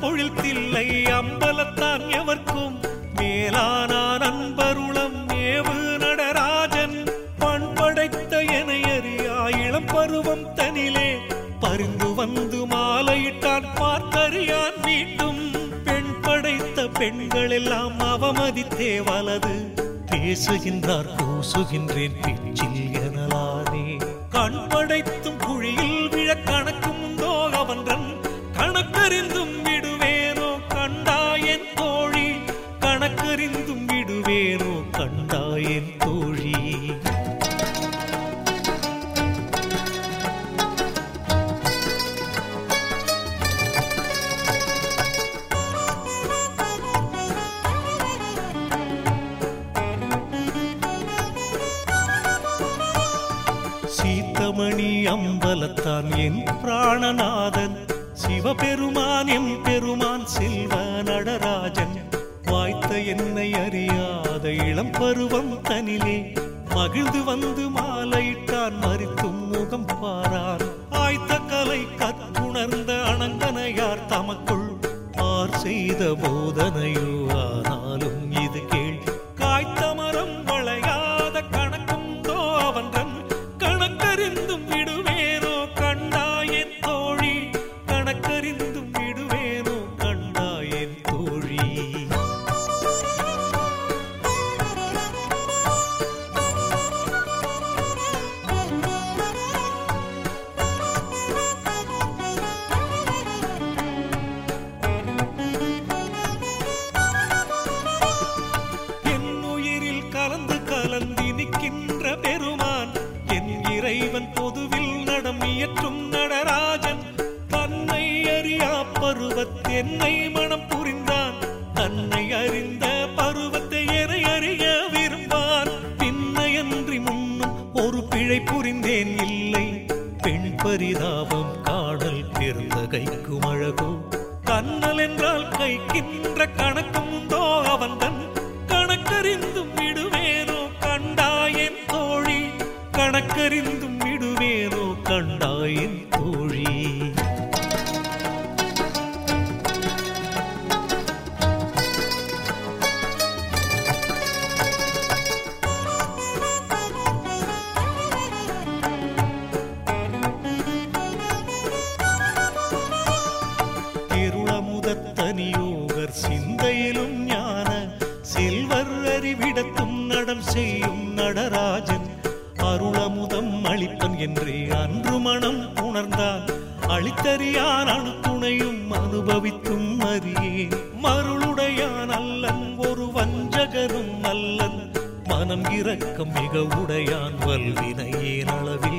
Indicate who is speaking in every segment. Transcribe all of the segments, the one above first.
Speaker 1: பொழில்தில்லை அம்பலத்தான் எவர்க்கும். மேலான அன்பருளம் ஏவு நடராஜன். பண்படைத்த என அறியா இளம் பருவம் தனிலே. பருந்து வந்து மாலையிட்டான் பார்த்தறியான் மீண்டும். பெண் படைத்த பெண்கள் எல்லாம் அவமதித்தே வலது. பேசுகின்றார் கூசுகின்றேன் பிச்சில் எனலானே. கண் படைத்தும் குழியில் விழ கணக்கும் உண்டோ அவன்றன் கணக்கறிந்தும் மணி அம்பலத்தான் என் பிராணநாதன். சிவபெருமான் எம் பெருமான் செல்வ நடராஜன். வாய்த்த என்னை அறியாத இளம் பருவம் தனிலே. மகிழ்ந்து வந்து மாலையிட்டான் மறித்தும் முகம் பாரான். ஆய்த்த கலை கற்றுணர்ந்த அனங்கனையார் தமக்குள் ஆர் செய்த போதனையோ ஆனாலும் அறியா பருவத் என்னை மனம் புரிந்தான். தன்னை அறிந்த பருவத்தை என அறிய விரும்பான். பின்னையன்றி முன்னும் ஒரு பிழை புரிந்தேன் இல்லை. பெண் பரிதாபம் காடல் பிறந்த கைக்கும் அழகோ கண்ணல் என்றால் கைக்கின்ற கணக்கும் உண்டோ அவன்தன் கணக்கறிந்தும் விடுவேனோ கண்டாயன் தோழி. கணக்கறிந்தும் செய்யும் நடராஜன் அருளமுதம் அளிப்பன் என்றே அன்று மனம் உணர்ந்தான். அளித்தறியான் அணுத்துணையும் அனுபவித்தும் அறியேன். மருளுடையான் அல்லன் ஒரு வஞ்சகரும் அல்லன். மனம் இறக்கம் மிக உடையான் வல்வினையேன் அளவில்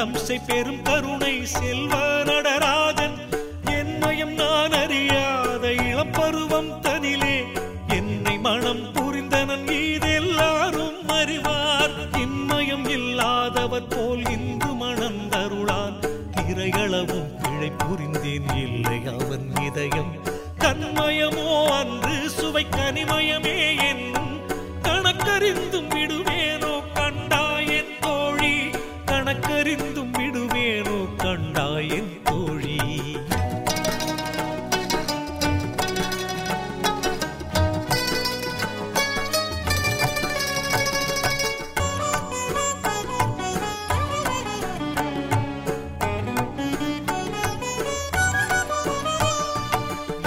Speaker 1: திருநடம் செய் பெரும் கருணை செல்வ நடராஜன். என்னையும் நான் அறியாத இளப்பருவம் தனிலே. என்னை மனம் புரிந்தனன் இதெல்லாரும் அறிவார். இன்மயம் இல்லாதவர் போல் இன்று மணந்தருளான். இறையளவும் பிழை புரிந்தேன் இல்லை அவன் இதயம். கண்மயமோ அன்று சுவை கனிமயமே என்னும். கணக்கறிந்தும் விடுவேனோ கணக்கறிந்தும் விடுவேனோ கண்டாயின் தோழி.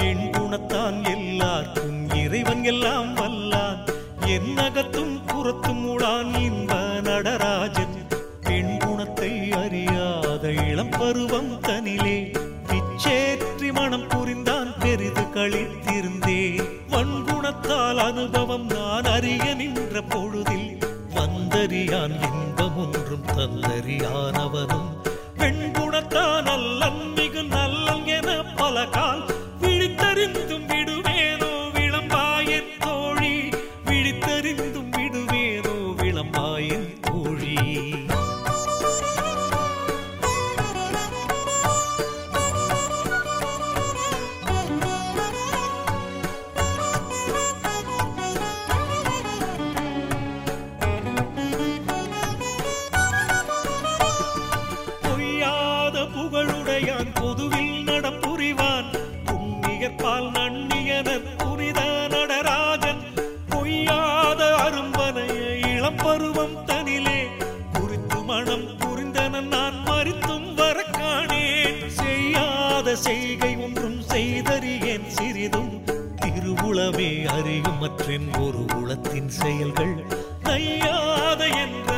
Speaker 1: என் எல்லாருக்கும் இறைவன் எல்லாம் வல்லான் என் என்னகத்தும் புறத்தும் அனுபவம் நான் அறிய நின்ற பொழுதில் வந்தறியான் இன்பம் ஒன்றும் தந்தறியானவனும். பெண் குணத்தான் நல்லன் பிள்ளையான் பொதுவில் நடப்புரிவான். புண்ணியற்பால் நன்னியனர் புனித நடராஜன். பொய்யாத அரும்பனைய இளம்பருவம் தனிலே. குறித்து மனம் புரிந்தன நான் மறித்தும் வரக்கானேன் செய்யாத செய்கை ஒன்றும் செய்தறியேன். சிறிதும் திருவுளமே அறியும் மற்றின் ஒரு உளத்தின் செயல்கள். நையாத என்றன்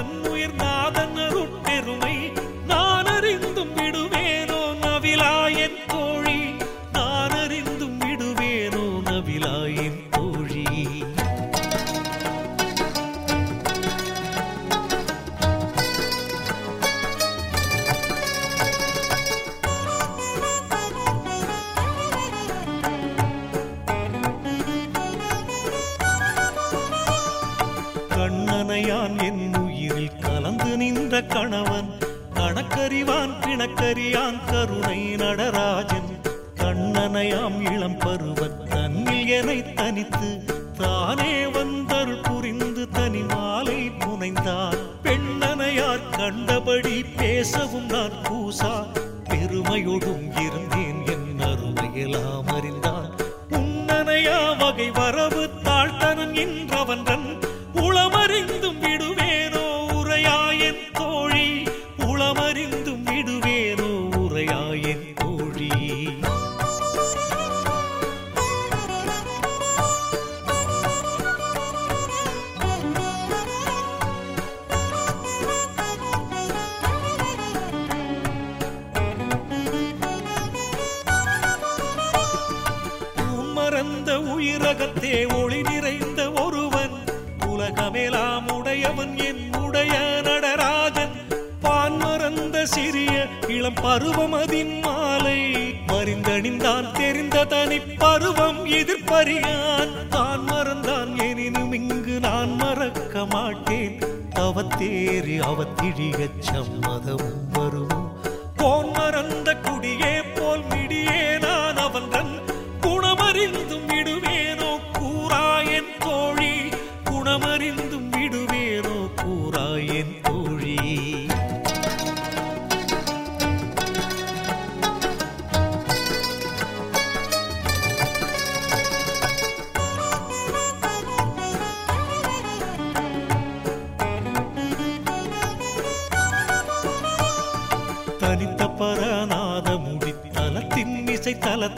Speaker 1: கண்ணனையான் என் உயிரில் கலந்து நின்ற கணவன் கணக்கறிவான் பிணக்கறியான் கருணை நடராஜன். கண்ணனையாம் இளம் பருவத் தன்னில் என தனித்து தானே இளம் பருவம் அதின் மாலை மறிந்தணிந்தான் தெரிந்த தனி பருவம் எதிர்ப்பறியான். தான் மறந்தான் எனினும் இங்கு நான் மறக்க மாட்டேன். அவத்தேறி அவத்திழிகச் சம்மதமும் வருவோம் போன் மறந்த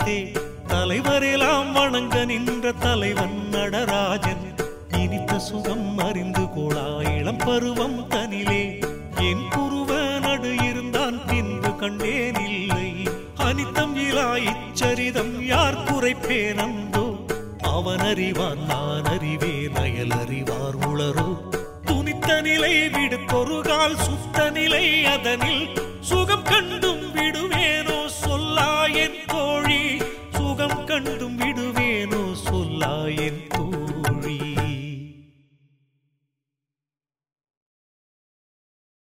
Speaker 1: தலத்தே தலைவரெல்லாம் வணங்க நின்ற தலைவன் நடராஜன். இனித்த சுகம் அறிந்து கோளா இளம் பருவம் தனிலே. என் குருவ நடு இருந்தான் பின்பு கண்டேன் இல்லை. அனித்தம் இலா இச்சரிதம் யார் குறைப்பேன் அந்தோ அவன் அறிவான் நான் அறிவேன் அயல் அறிவார் உளரோ? துணித்த நிலை விடுத்தொரு கால் சுத்த நிலை அதனில். சுகம் கண்டும் விடுவேனோ சொல்லா என் தோழி துன்பம் கண்டும் விடுவேனோ சொல்லாயின்